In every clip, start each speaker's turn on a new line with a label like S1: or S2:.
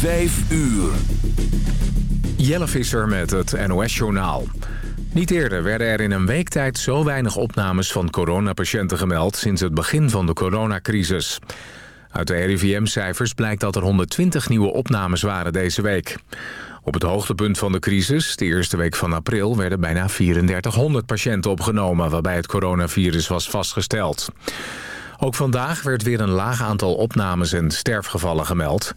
S1: Vijf uur.
S2: Jelle Visser met het NOS-journaal. Niet eerder werden er in een week tijd zo weinig opnames van coronapatiënten gemeld... sinds het begin van de coronacrisis. Uit de RIVM-cijfers blijkt dat er 120 nieuwe opnames waren deze week. Op het hoogtepunt van de crisis, de eerste week van april... werden bijna 3400 patiënten opgenomen waarbij het coronavirus was vastgesteld. Ook vandaag werd weer een laag aantal opnames en sterfgevallen gemeld.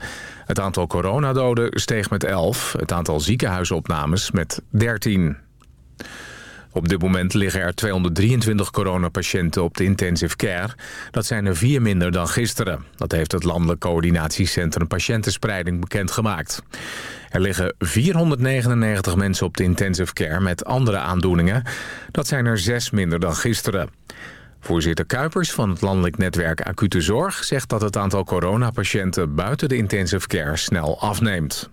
S2: Het aantal coronadoden steeg met 11, het aantal ziekenhuisopnames met 13. Op dit moment liggen er 223 coronapatiënten op de intensive care. Dat zijn er vier minder dan gisteren. Dat heeft het Landelijk Coördinatiecentrum Patiëntenspreiding bekendgemaakt. Er liggen 499 mensen op de intensive care met andere aandoeningen. Dat zijn er zes minder dan gisteren. Voorzitter Kuipers van het landelijk netwerk Acute Zorg... zegt dat het aantal coronapatiënten buiten de intensive care snel afneemt.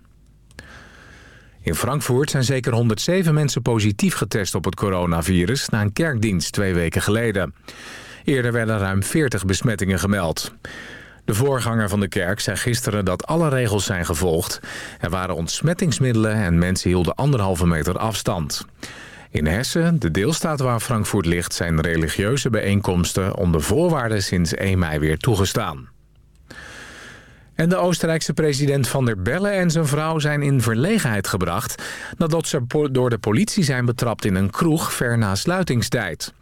S2: In Frankfurt zijn zeker 107 mensen positief getest op het coronavirus... na een kerkdienst twee weken geleden. Eerder werden ruim 40 besmettingen gemeld. De voorganger van de kerk zei gisteren dat alle regels zijn gevolgd. Er waren ontsmettingsmiddelen en mensen hielden anderhalve meter afstand. In Hessen, de deelstaat waar Frankfurt ligt... zijn religieuze bijeenkomsten onder voorwaarden sinds 1 mei weer toegestaan. En de Oostenrijkse president Van der Bellen en zijn vrouw zijn in verlegenheid gebracht... nadat ze door de politie zijn betrapt in een kroeg ver na sluitingstijd.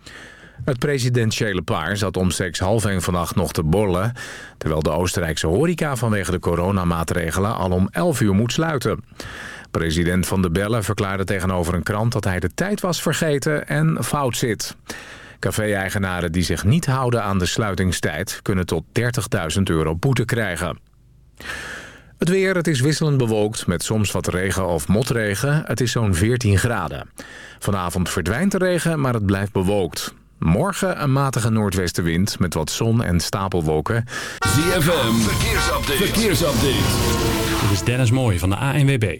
S2: Het presidentiële paar zat omstreeks half één vannacht nog te borrelen... terwijl de Oostenrijkse horeca vanwege de coronamaatregelen al om 11 uur moet sluiten. President Van der Bellen verklaarde tegenover een krant dat hij de tijd was vergeten en fout zit. Café-eigenaren die zich niet houden aan de sluitingstijd... kunnen tot 30.000 euro boete krijgen. Het weer, het is wisselend bewolkt met soms wat regen of motregen. Het is zo'n 14 graden. Vanavond verdwijnt de regen, maar het blijft bewolkt. Morgen een matige noordwestenwind met wat zon en stapelwolken.
S1: ZFM, verkeersupdate. verkeersupdate.
S3: Dit is Dennis Mooij van de ANWB.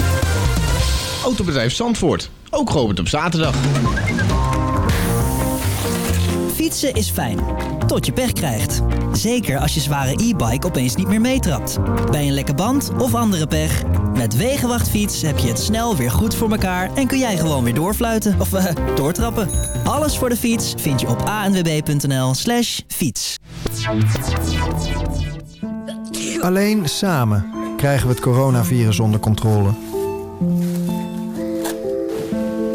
S4: Autobedrijf Zandvoort, ook geopend op zaterdag.
S5: Fietsen is fijn, tot je pech krijgt. Zeker als je zware e-bike opeens niet meer meetrapt. Bij een lekke band of andere pech. Met Wegenwachtfiets heb je het snel weer goed voor elkaar... en kun jij gewoon weer doorfluiten of uh, doortrappen. Alles voor de fiets vind je op anwb.nl slash fiets.
S6: Alleen samen krijgen we het coronavirus onder controle.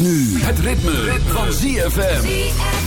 S1: Nu het ritme, van ZFM.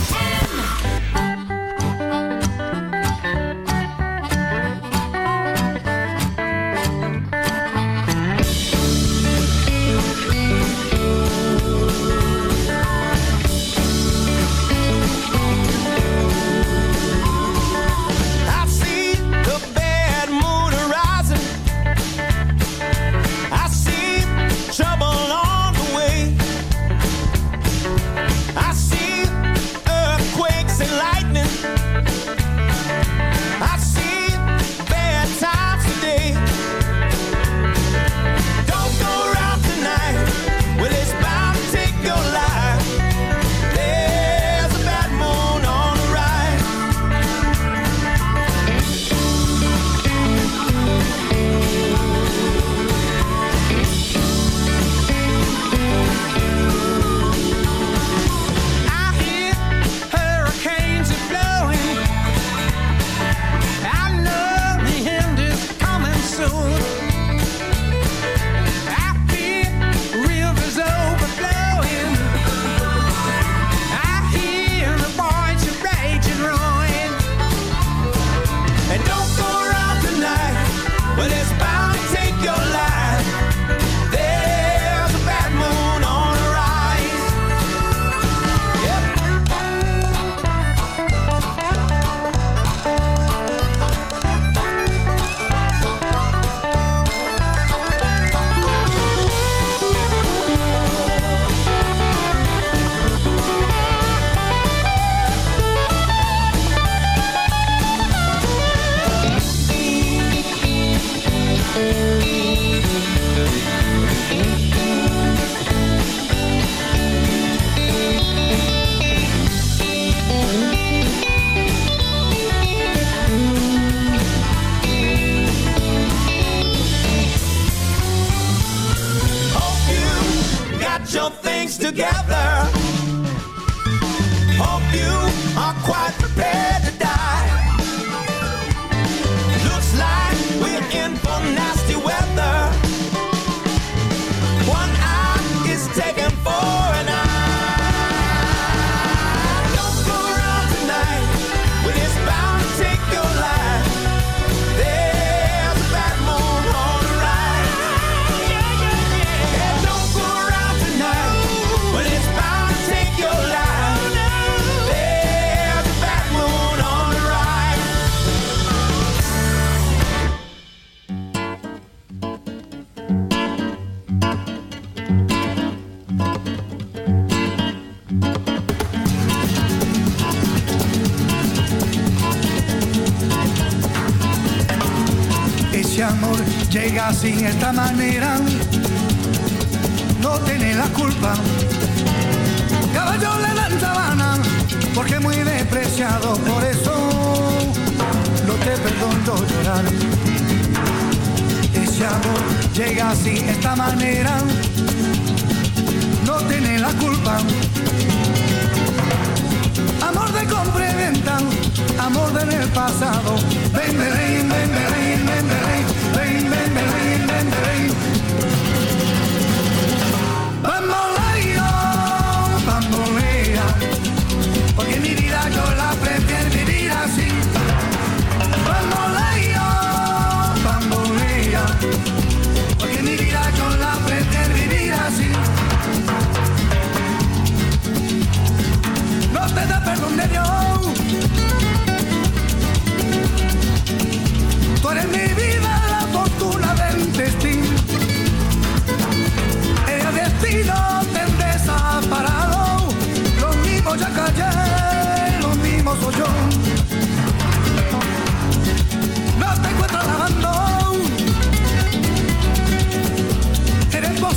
S7: made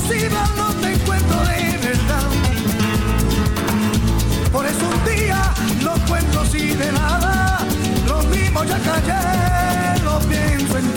S7: imposible no te encuentro de verdad. Por eso un día no cuento si de nada, lo mismo ya callé, lo pienso en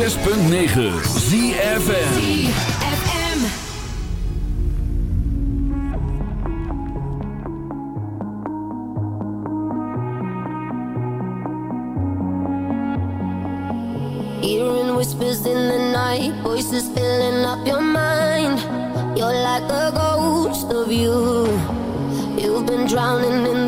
S1: 106.9 ZFM.
S8: ZFM.
S9: Hearing whispers in the night, voices filling up your mind. You're like a ghost of you. You've been drowning in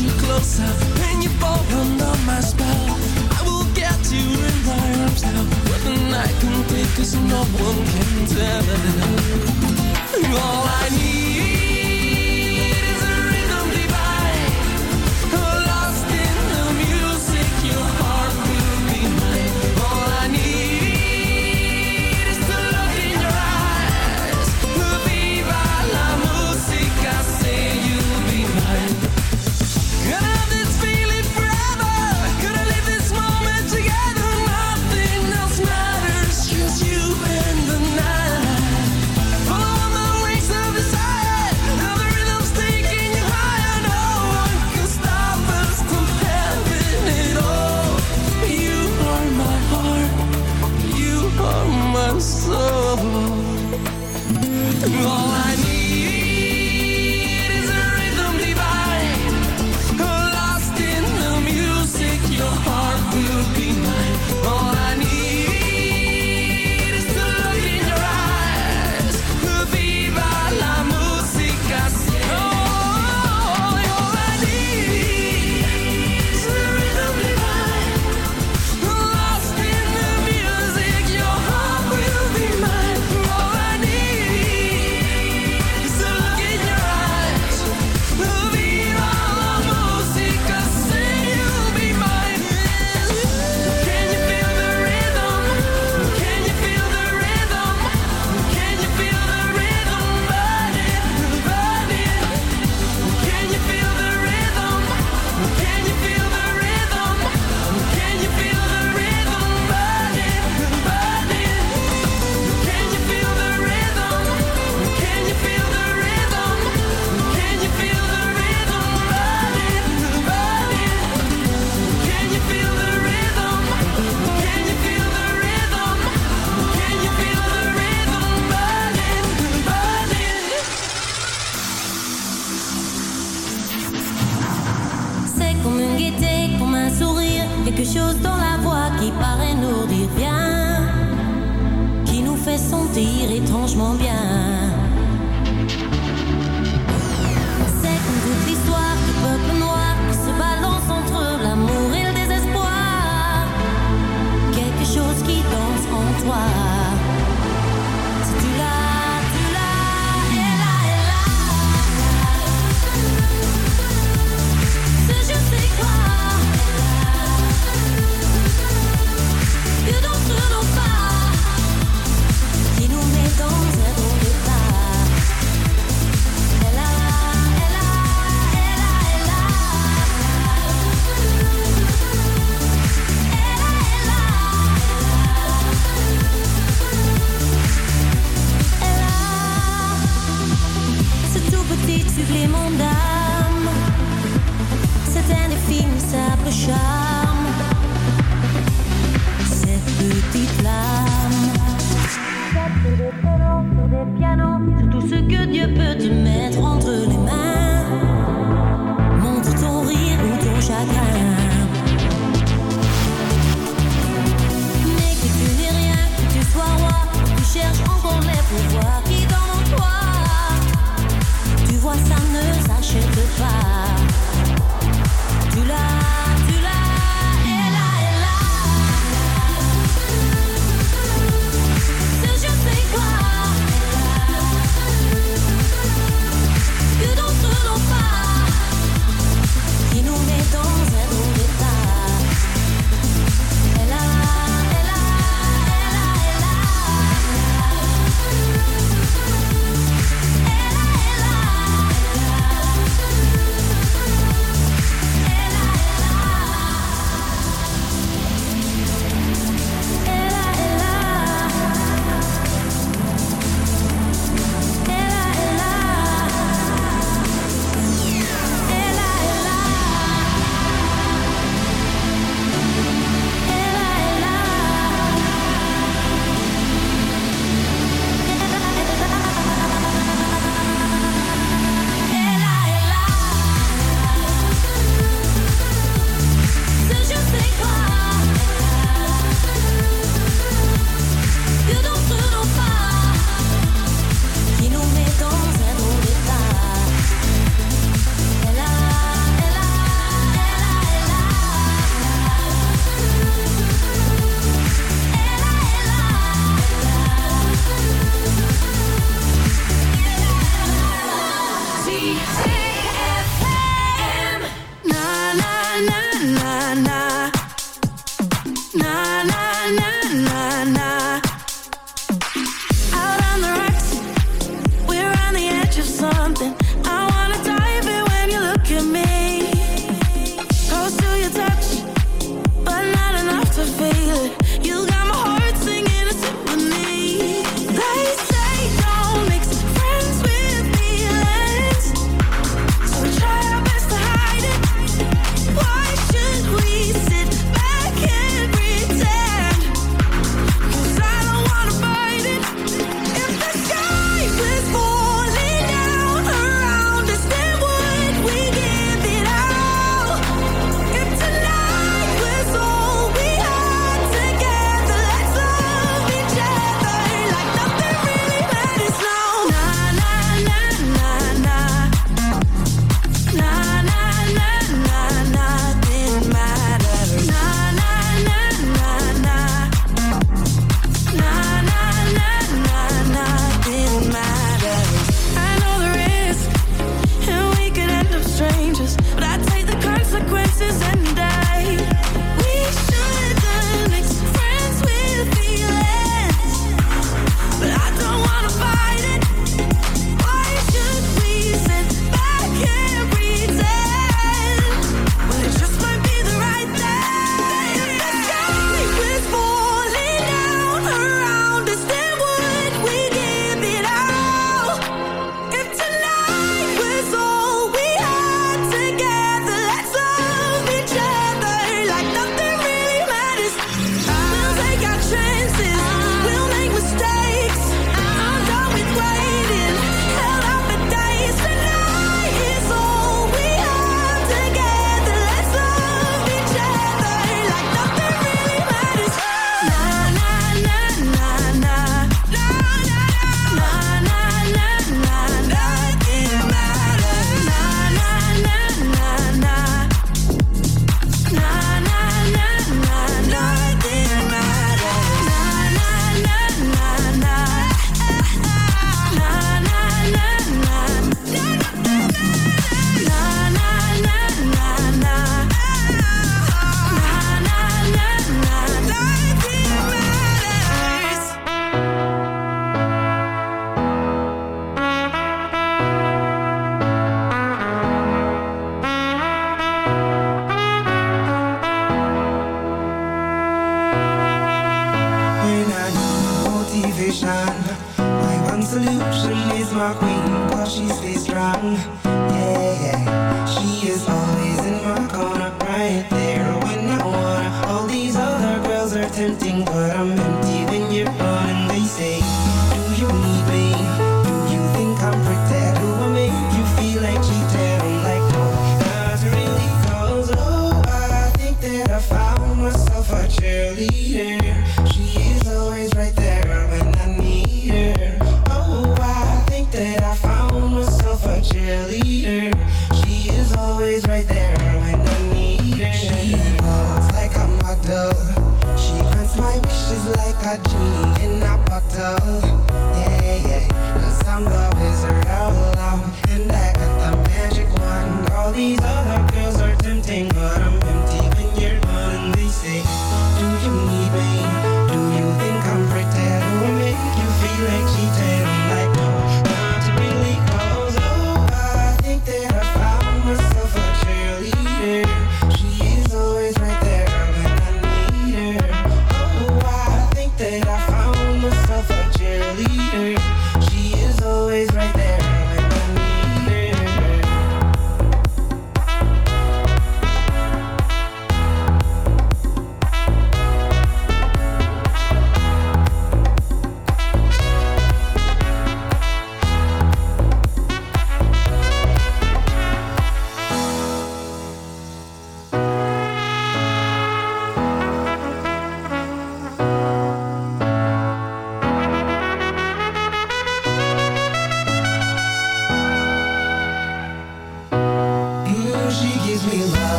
S9: you
S10: closer when you fall under my spell. I will get you in my arms now. Nothing I can take, cause no one can tell. All I need.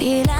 S10: Feel
S11: like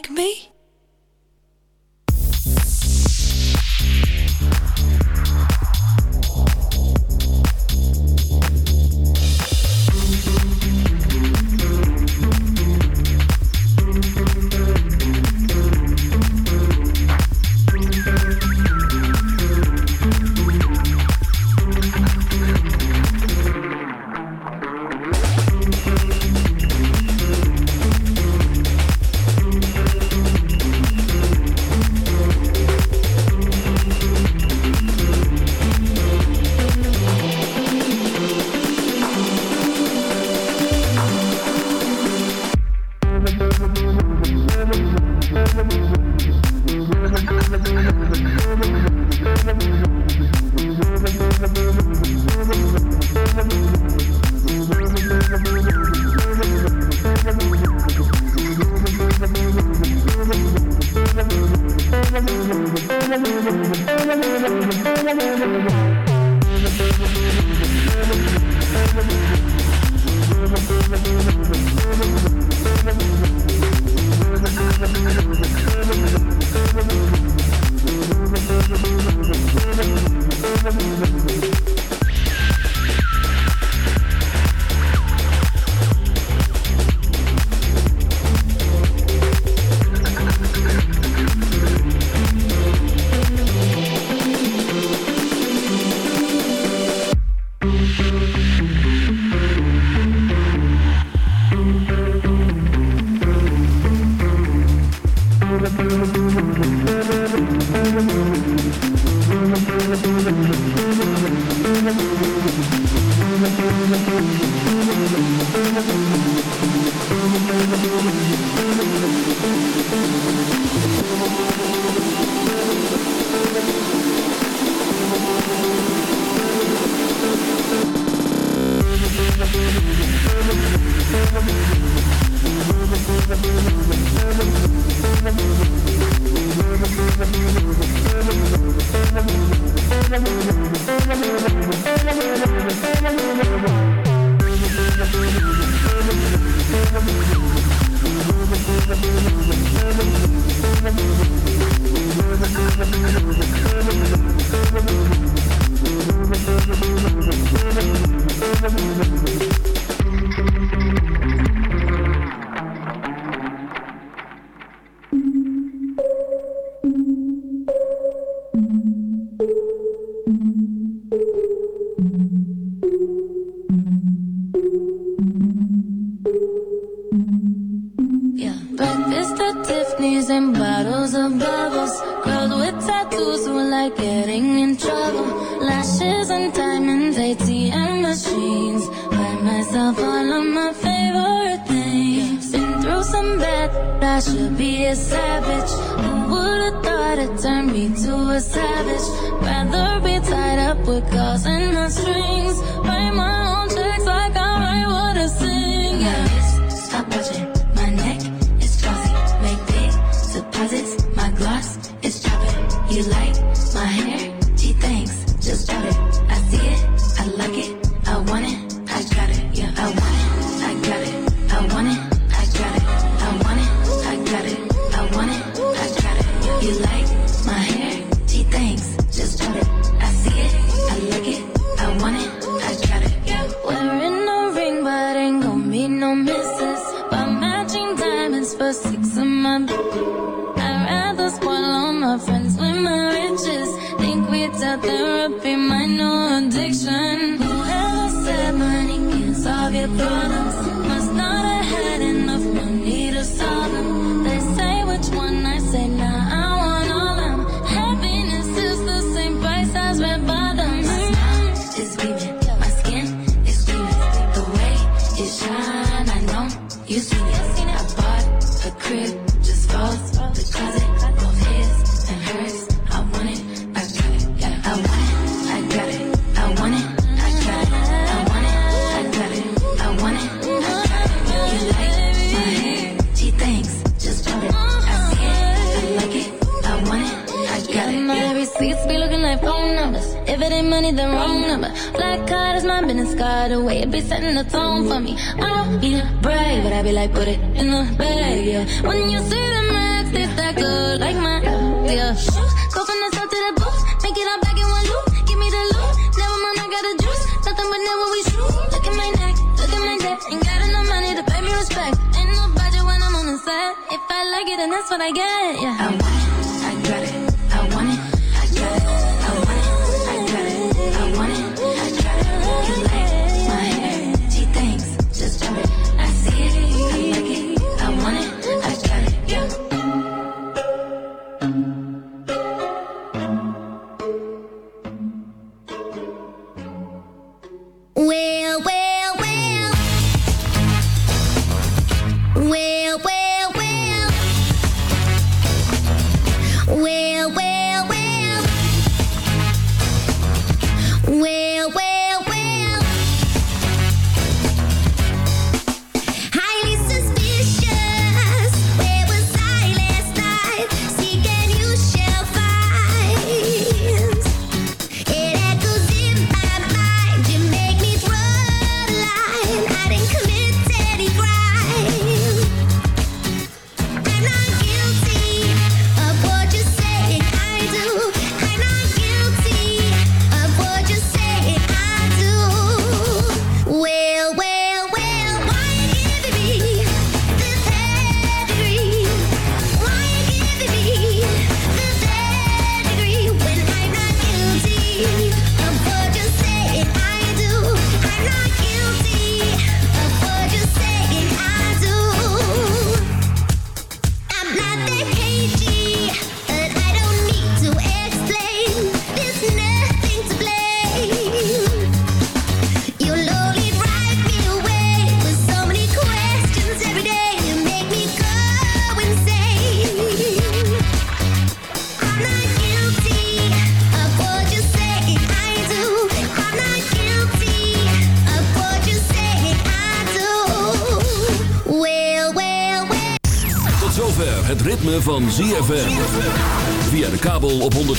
S12: like me?